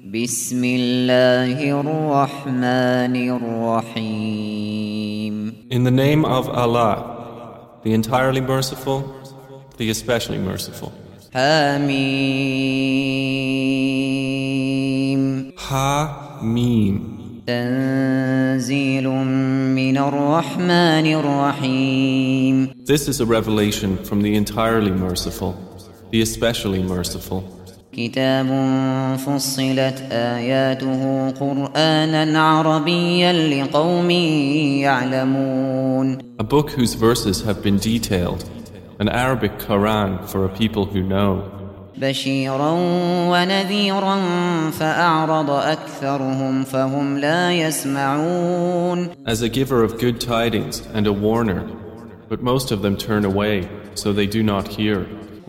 بسم الله الرحمن الرحيم In the name of Allah, the entirely merciful, the especially merciful. حميم Ha Mim. تنزيل من الرحمن الرحيم This is a revelation from the entirely merciful, the especially merciful. كتاب فصلت آياته قرآنا عربيا لقوم يعلمون A book whose verses have been detailed, an Arabic Quran for a people who know. بشيرا ونذيرا فأعرض أكثرهم فهم لا يسمعون As a giver of good tidings and a warner, but most of them turn away, so they do not hear.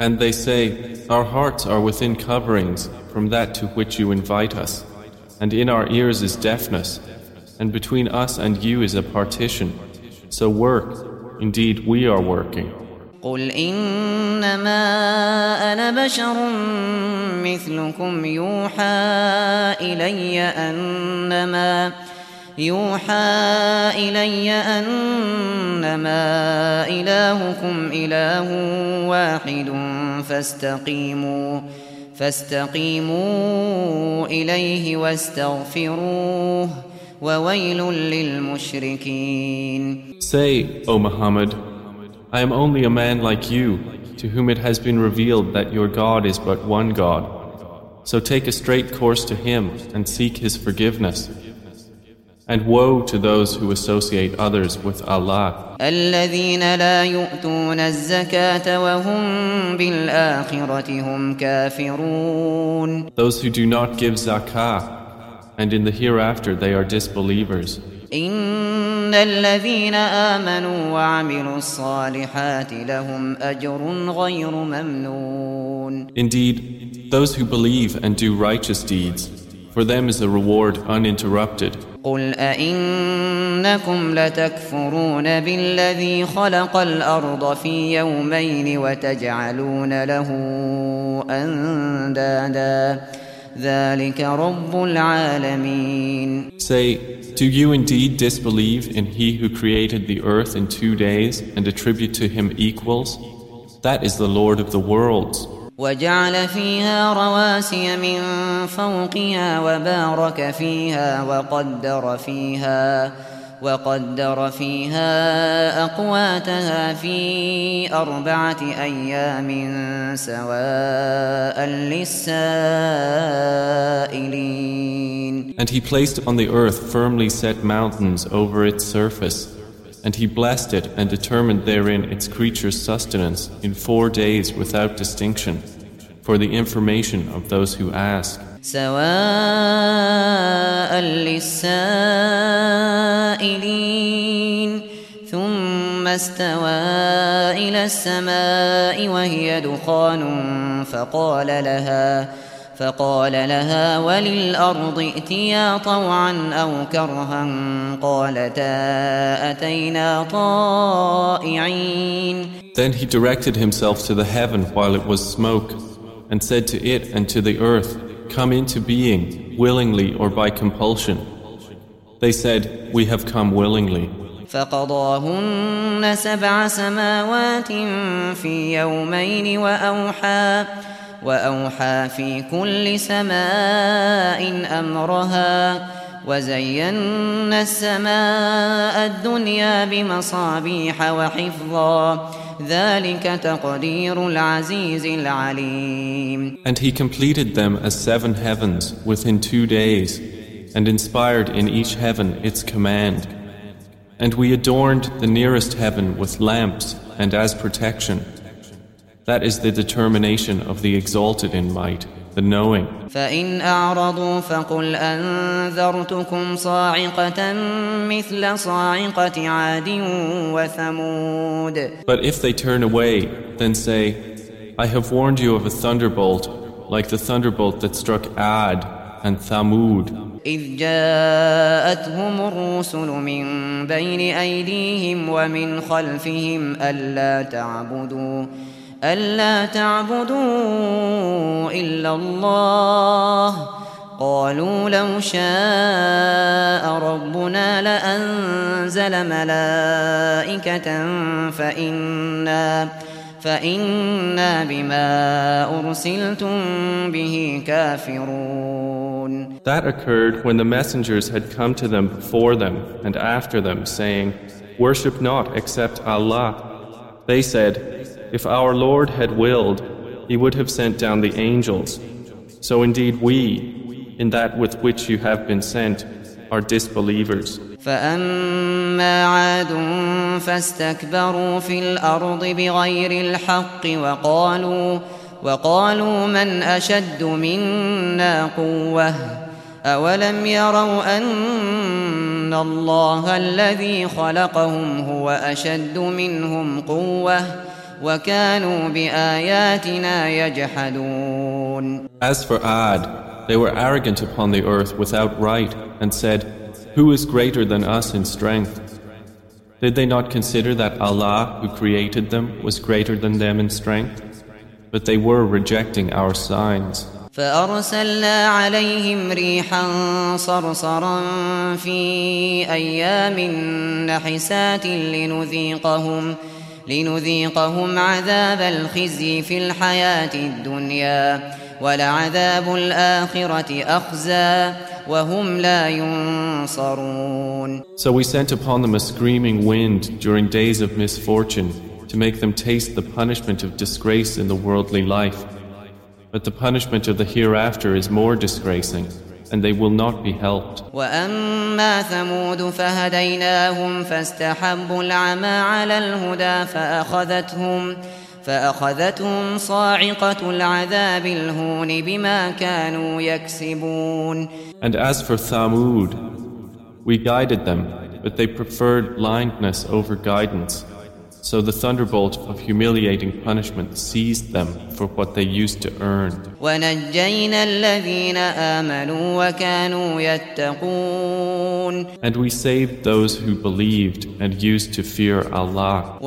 And they say, Our hearts are within coverings from that to which you invite us, and in our ears is deafness, and between us and you is a partition. So work, indeed we are working. قل إنما أنا بشر مثلكم يوحى إلي أنما يوحى إلي أنما إلهكم إله واحد فاستقيموا فاستقيموا إليه واستغفروه وويل للمشركين Say, O Muhammad, I am only a man like you, to whom it has been revealed that your God is but one God. So take a straight course to Him and seek His forgiveness. And woe to those who associate others with Allah. الذين لا يؤتون الزكاة وهم بالآخرة هم كافرون Those who do not give zakah, and in the hereafter they are disbelievers. إن الذين آمنوا وعملوا الصالحات لهم أجر غير ممنون Indeed, those who believe and do righteous deeds, for them is a reward uninterrupted. قل أئنكم لتكفرون بالذي خلق الأرض في يومين وتجعلون له أندادا ذلك رب العالمين Say, do you indeed disbelieve in He who created the earth in two days and attribute to Him equals? That is the Lord of the worlds. وجعل فيها رواسي من فوقها وبارك فيها وقدر فيها وقدر فيها أقواتها في أربعة أيام سواء للسائلين And He placed on the earth firmly set mountains over its surface. And He blessed it and determined therein its creatures' sustenance in four days without distinction, for the information of those who ask. سواء للسائلين ثم استوى إلى السماء وهي دخان فقال لها فقال لها وللأرض ائتيا طوعا أو كرها قالتا أتينا طائعين Then he directed himself to the heaven while it was smoke, and said to it and to the earth, Come into being, willingly or by compulsion. They said, We have come willingly. فقضاهن سبع سماوات في يومين وأوحى وأوحى في كل سماء أمرها وزينا السماء الدنيا بمصابيح وحفظا ذلك تقدير العزيز العليم And he completed them as seven heavens within two days, and inspired in each heaven its command. And we adorned the nearest heaven with lamps and as protection. That is the determination of the exalted in might. the knowing. فإن أعرضوا فقل أنذرتكم صاعقة مثل صاعقة عاد وثمود But if they turn away, then say, I have warned you of a thunderbolt, like the thunderbolt that struck Ad and Thamud. إذ جاءتهم الرسل من بين أيديهم ومن خلفهم ألا تعبدوا ألا تعبدوا إلا الله قالوا لو شاء ربنا لأنزل ملائكة فإنا فإنا بما أرسلتم به كافرون That occurred when the messengers had come to them before them and after them, saying, Worship not except Allah. They said, If our Lord had willed, He would have sent down the angels. So indeed we, in that with which you have been sent, are disbelievers. فأما عاد فاستكبروا في الأرض بغير الحق وقالوا وقالوا من أشد منا قوة أولم يروا أن الله الذي خلقهم هو أشد منهم قوة وكانوا بآياتنا يجحدون As for Ad, they were arrogant upon the earth without right and said, Who is greater than us in strength? Did they not consider that Allah, who created them, was greater than them in strength? But they were rejecting our signs. فأرسلنا عليهم ريحا صرصرا في أيام نحسات لنذيقهم لنذيقهم عذاب الخزي في الحياة الدنيا ولعذاب الآخرة أخزى وهم لا ينصرون So we sent upon them a screaming wind during days of misfortune to make them taste the punishment of disgrace in the worldly life. But the punishment of the hereafter is more disgracing, and they will not be helped. وأما ثمود فهديناهم فاستحبوا العمى على الهدى فأخذتهم فأخذتهم صاعقة العذاب الهون بما كانوا يكسبون And as for Thamud, we guided them, but they preferred blindness over guidance. So the thunderbolt of humiliating punishment seized them for what they used to earn. And we saved those who believed and used to fear Allah.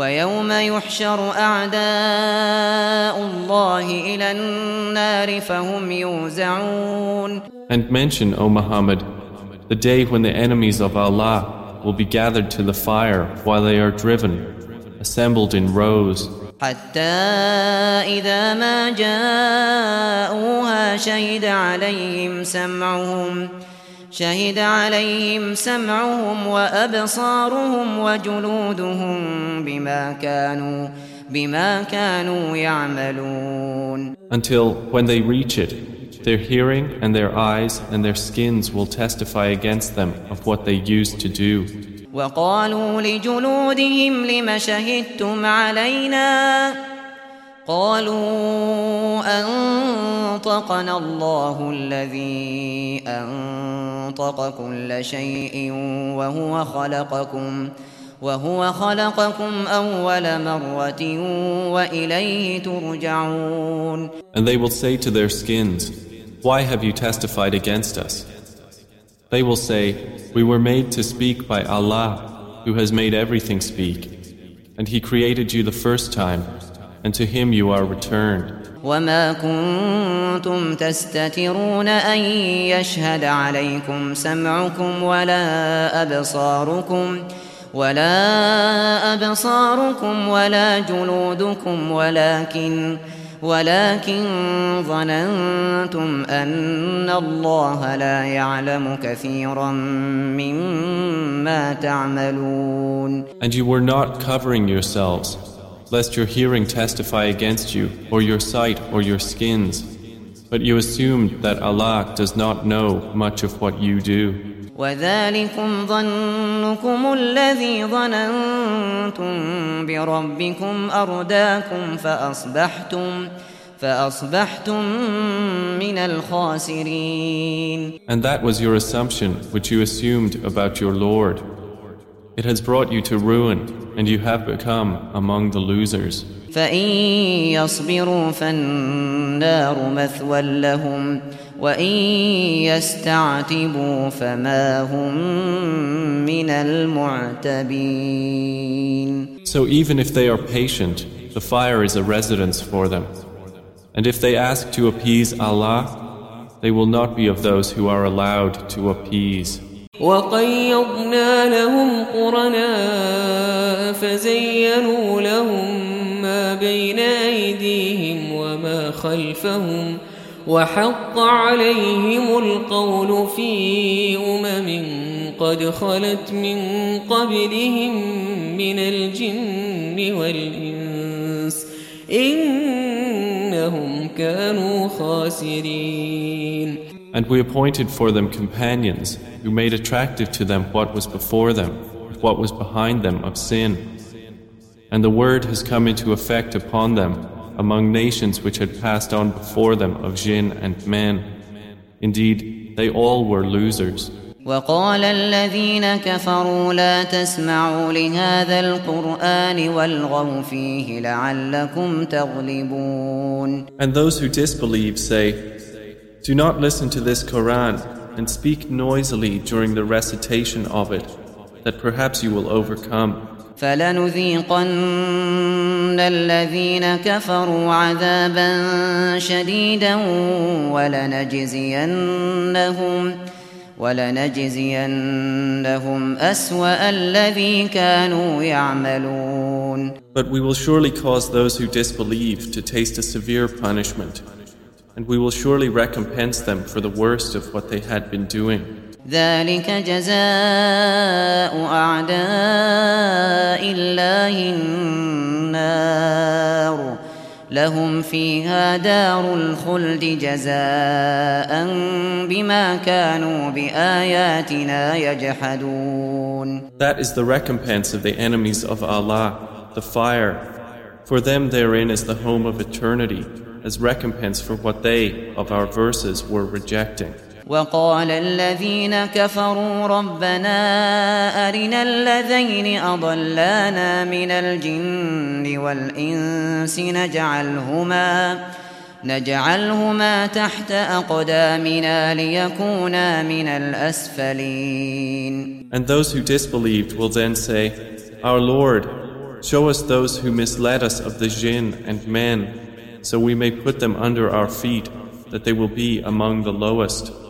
And mention, O Muhammad, the day when the enemies of Allah will be gathered to the fire while they are driven assembled in rows. حتى إذا ما جاءوها شهد عليهم سمعهم شهد عليهم سمعهم وأبصارهم وجلودهم بما كانوا بما كانوا يعملون Until when they reach it, their hearing and their eyes and their skins will testify against them of what they used to do. وقالوا لجلودهم لم شهدتم علينا قالوا أنطقنا الله الذي أنطق كل شيء وهو خلقكم وهو خلقكم أول مرة وإليه ترجعون And they will say to their skins, Why have you testified against us? They will say, We were made to speak by Allah, who has made everything speak. And He created you the first time, and to Him you are returned. وما كنتم تستترون أن يشهد عليكم سمعكم ولا أبصاركم ولا أبصاركم ولا جلودكم ولكن ولكن ظننتم أن الله لا يعلم كثيرا مما تعملون And you were not covering yourselves, lest your hearing testify against you, or your sight, or your skins. But you assumed that Allah does not know much of what you do. وذلكم ظنكم الذي ظننتم بربكم أرداكم فأصبحتم فأصبحتم من الخاسرين And that was your assumption which you assumed about your Lord. It has brought you to ruin and you have become among the losers. فإن يصبروا فالنار مثوى لهم وإن يستعتبوا فما هم من المعتبين So even if they are patient, the fire is a residence for them. And if they ask to appease Allah, they will not be of those who are allowed to appease. وقيضنا لهم قرناء فزينوا لهم ما بين أيديهم وما خلفهم وحق عليهم القول في أمم قد خلت من قبلهم من الجن والإنس إنهم كانوا خاسرين And we appointed for them companions who made attractive to them what was before them, what was behind them of sin. And the word has come into effect upon them among nations which had passed on before them of jinn and men. Indeed, they all were losers. وقال الذين كفروا لا تسمعوا لهذا القرآن والغوا فيه لعلكم تغلبون And those who disbelieve say, Do not listen to this Quran and speak noisily during the recitation of it, that perhaps you will overcome. فلنذيقن الذين كفروا عذابا شديدا ولنجزينهم ولنجزينهم أسوأ الذي كانوا يعملون But we will surely cause those who disbelieve to taste a severe punishment, and we will surely recompense them for the worst of what they had been doing. ذلك جزاء أعداء الله النار لهم فيها دار الخلد جزاء بما كانوا بآياتنا يجحدون That is the recompense of the enemies of Allah, the fire. For them therein is the home of eternity, as recompense for what they, of our verses, were rejecting. وقال الذين كفروا ربنا أرنا الذين أضلانا من الجن والإنس نجعلهما نجعلهما تحت أقدامنا ليكونا من الأسفلين And those who disbelieved will then say, Our Lord, show us those who misled us of the jinn and men, so we may put them under our feet, that they will be among the lowest.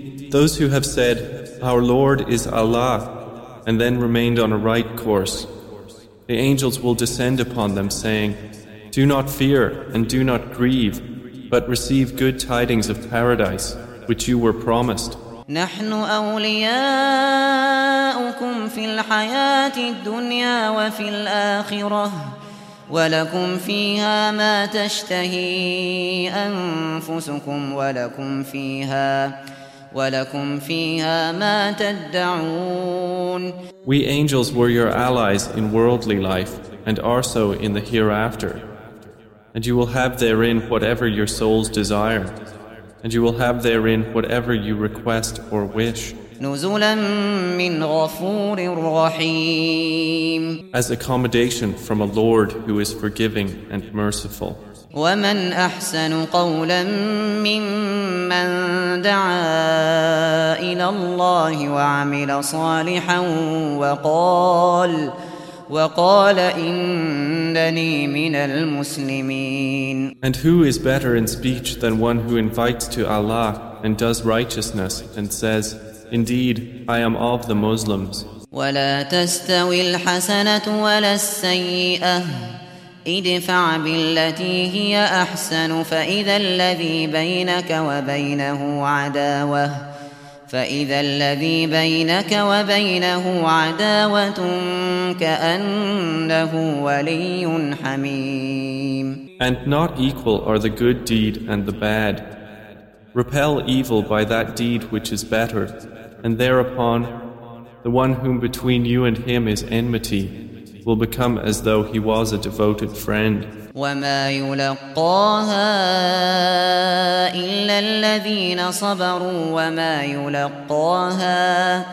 those who have said, Our Lord is Allah, and then remained on a right course, the angels will descend upon them, saying, Do not fear and do not grieve, but receive good tidings of paradise, which you were promised. نحن أولياؤكم في الحياة الدنيا وفي الآخرة ولكم فيها ما تشتهي أنفسكم ولكم فيها ولكم فيها ما تدعون We angels were your allies in worldly life, and are so in the hereafter. And you will have therein whatever your souls desire, and you will have therein whatever you request or wish. نزلا من غفور رحيم as accommodation from a Lord who is forgiving and merciful. ومن أحسن قولا ممن دعا إلى الله وعمل صالحا وقال وقال إنني من المسلمين And who is better in speech than one who invites to Allah and does righteousness and says, Indeed, I am of the Muslims. ولا تستوي الحسنة ولا السيئة ادفع بالتي هي أحسن فإذا الذي بينك وبينه عداوة فإذا الذي بينك وبينه عداوة كأنه ولي حميم And not equal are the good deed and the bad. Repel evil by that deed which is better, and thereupon the one whom between you and him is enmity will become as though he was a devoted friend. وما يلقاها إلا الذين صبروا وما يلقاها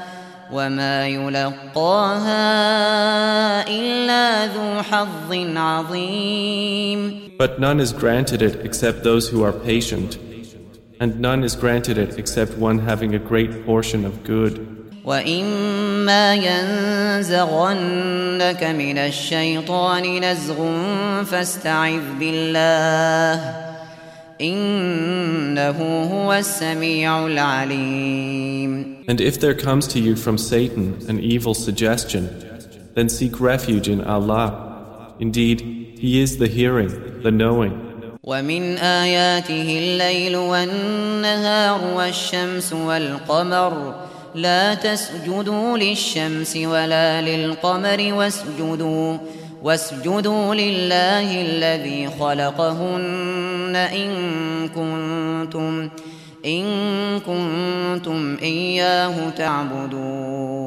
وما يلقاها إلا ذو حظ عظيم But none is granted it except those who are patient, and none is granted it except one having a great portion of good. وإما ينزغنك من الشيطان نزغ فاستعذ بالله إنه هو السميع العليم And if there comes to you from Satan an evil suggestion, then seek refuge in Allah. Indeed, He is the hearing, the knowing. ومن آياته الليل والنهار والشمس والقمر لا تسجدوا للشمس ولا للقمر واسجدوا واسجدوا لله الذي خلقهن إن كنتم إن كنتم إياه تعبدون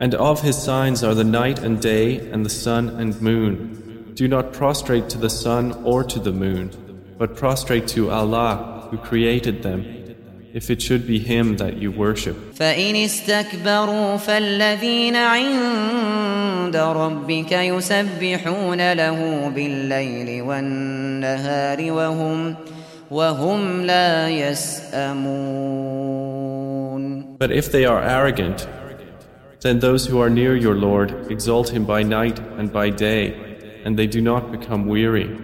And of His signs are the night and day and the sun and moon. Do not prostrate to the sun or to the moon, but prostrate to Allah who created them, if it should be Him that you worship. فإن استكبروا فالذين عند ربك يسبحون له بالليل والنهار وهم وهم لا يسأمون But if they are arrogant, then those who are near your Lord exalt Him by night and by day, and they do not become weary.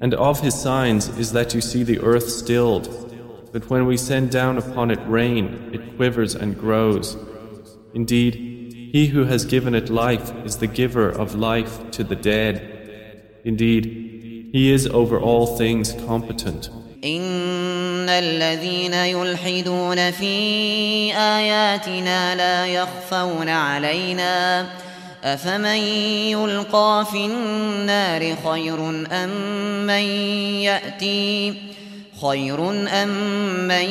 And of his signs is that you see the earth stilled, but when we send down upon it rain, it quivers and grows. Indeed, he who has given it life is the giver of life to the dead. Indeed, he is over all things competent. إن الذين يلحدون في آياتنا لا يخفون علينا أفمن يلقى في النار خير أم من يأتي؟ خير أم من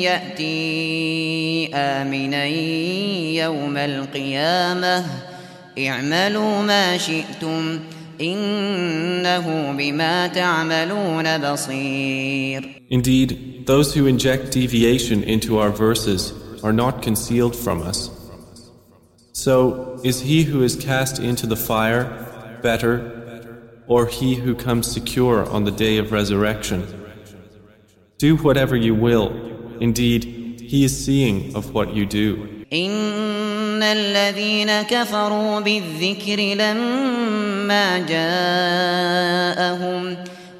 يأتي آمنا يوم القيامة؟ اعملوا ما شئتم إنه بما تعملون بصير. Indeed, those who inject deviation into our verses are not concealed from us. So, is he who is cast into the fire better, or he who comes secure on the day of resurrection? Do whatever you will. Indeed, he is seeing of what you do. إن الذين كفروا بالذكر لما جاءهم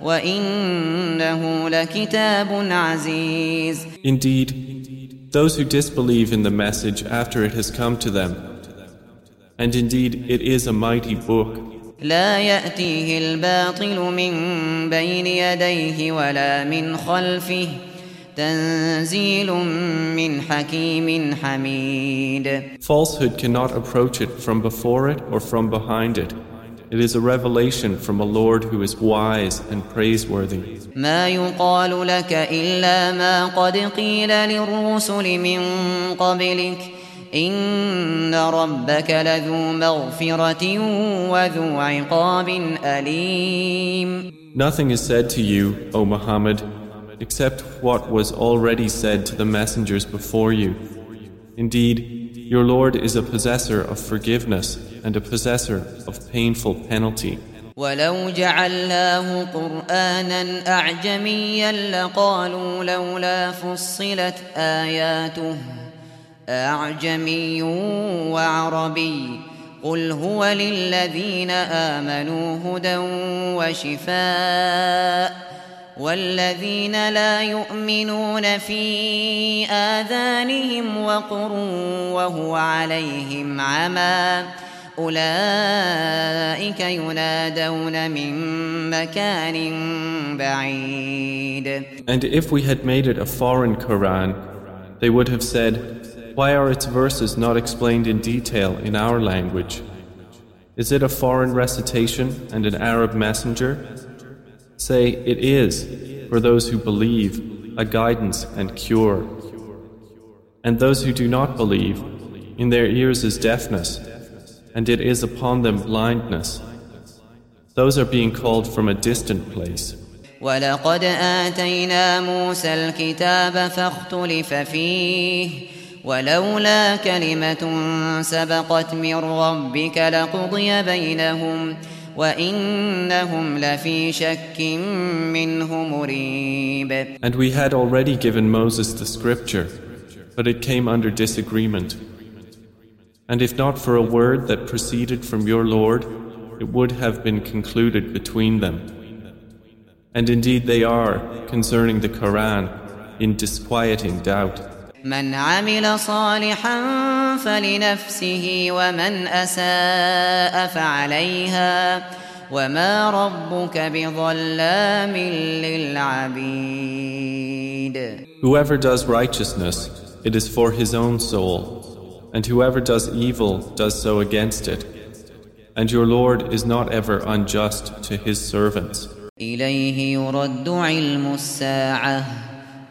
وإنه لكتاب عزيز Indeed, those who disbelieve in the message after it has come to them, and indeed it is a mighty book, لا يأتيه الباطل من بين يديه ولا من خلفه تنزيل من حكيم حميد falsehood cannot approach it from before it or from behind it. It is a revelation from a Lord who is wise and praiseworthy. ما يقال لك إلا ما قد قيل للرسل من قبلك إن ربك لذو مغفرة وذو عقاب أليم Nothing is said to you, O Muhammad, except what was already said to the messengers before you. Indeed, your Lord is a possessor of forgiveness and a possessor of painful penalty. ولو جعلناه قرآنا أعجميا لقالوا لولا فصلت آياته أعجمي وعربي قل هو للذين آمنوا هدى وشفاء والذين لا يؤمنون في آذانهم وقر وهو عليهم عمى أولئك ينادون من مكان بعيد. And if we had made it a foreign Quran, they would have said, Why are its verses not explained in detail in our language? Is it a foreign recitation and an Arab messenger? Say, it is, for those who believe, a guidance and cure. And those who do not believe, in their ears is deafness, and it is upon them blindness. Those are being called from a distant place. ولقد آتينا موسى الكتاب فاختلف فيه ولولا كلمة سبقت من ربك لقضي بينهم وإنهم لفي شك منه مريب And we had already given Moses the scripture, but it came under disagreement. And if not for a word that proceeded from your Lord, it would have been concluded between them. And indeed they are, concerning the Quran, in disquieting doubt. من عمل صالحا فلنفسه ومن أساء فعليها وما ربك بظلام للعبيد Whoever does righteousness, it is for his own soul, and whoever does evil does so against it. And your Lord is not ever unjust to his servants. إليه يرد علم الساعة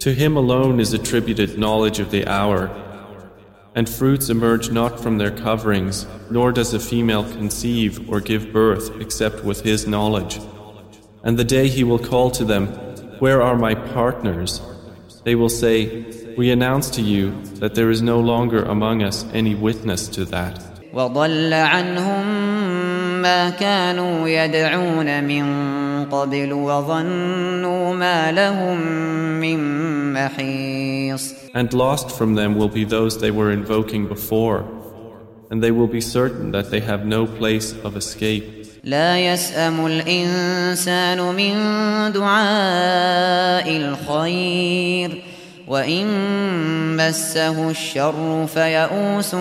To him alone is attributed knowledge of the hour. And fruits emerge not from their coverings, nor does a female conceive or give birth except with his knowledge. And the day he will call to them, Where are my partners? They will say, We announce to you that there is no longer among us any witness to that. وضل عنهم ما كانوا يدعون من قبل وظنوا ما لهم من محيص And lost from them will be those they were invoking before, and they will be certain that they have no place of escape. لا يسأم الإنسان من دعاء الخير وإن مسه الشر فيئوس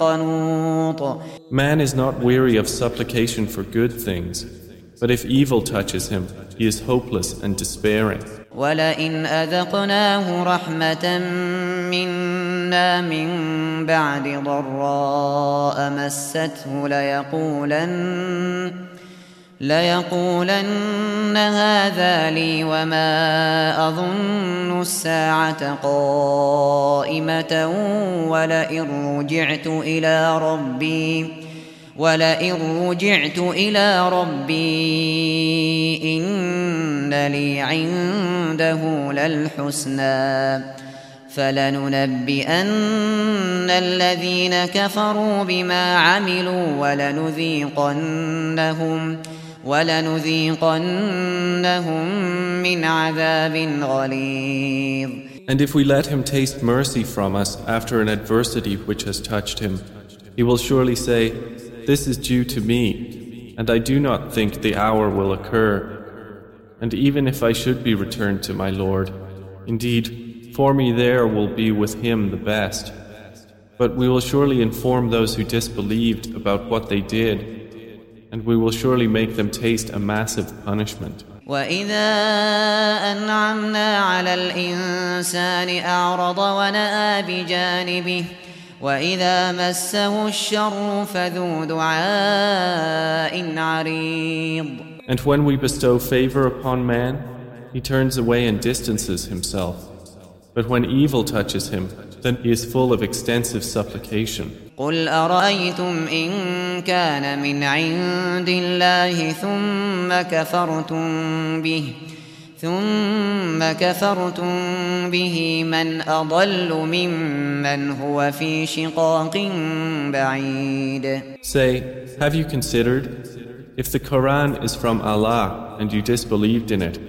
قنوط Man is not weary of supplication for good things, but if evil touches him, he is hopeless and despairing. ولئن أذقناه رحمة منا من بعد ضراء مسته ليقولن ليقولن هذا لي وما أظن الساعة قائمة ولئن رجعت إلى ربي ولئن رجعت إلى ربي إن لي عنده للحسنى فلننبئن الذين كفروا بما عملوا ولنذيقنهم ولنذيقنهم من عذاب غليظ And if we let him taste mercy from us after an adversity which has touched him, he will surely say, This is due to me, and I do not think the hour will occur. And even if I should be returned to my Lord, indeed, for me there will be with him the best. But we will surely inform those who disbelieved about what they did, and we will surely make them taste a massive punishment. وإذا أنعمنا على الإنسان أعرض ونأى بجانبه وإذا مسه الشر فذو دعاء عريض And when we bestow favor upon man, he turns away and distances himself. But when evil touches him, then he is full of extensive supplication. قل أرأيتم إن كان من عند الله ثم كفرتم به ثم كفرتم به من أضل ممن هو في شقاق بعيد Say, have you considered, if the Quran is from Allah and you disbelieved in it,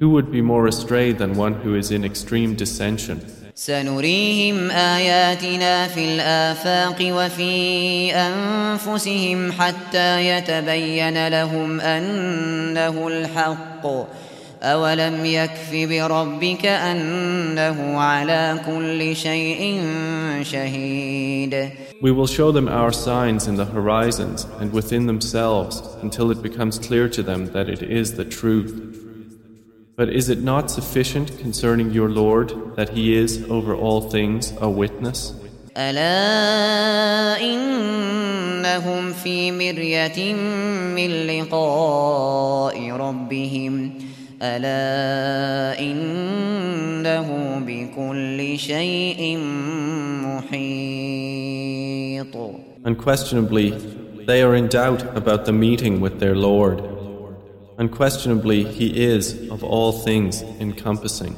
who would be more astray than one who is in extreme dissension? سنريهم آياتنا في الآفاق وفي أنفسهم حتى يتبين لهم أنه الحق أولم يكف بربك أنه على كل شيء شهيد We will show them our signs in the horizons and within themselves until it becomes clear to them that it is the truth. But is it not sufficient concerning your Lord that He is over all things a witness? ألا إنهم في مرية من لقاء ربهم ألا إنه بكل شيء محيط Unquestionably, they are in doubt about the meeting with their Lord. Unquestionably, He is of all things encompassing.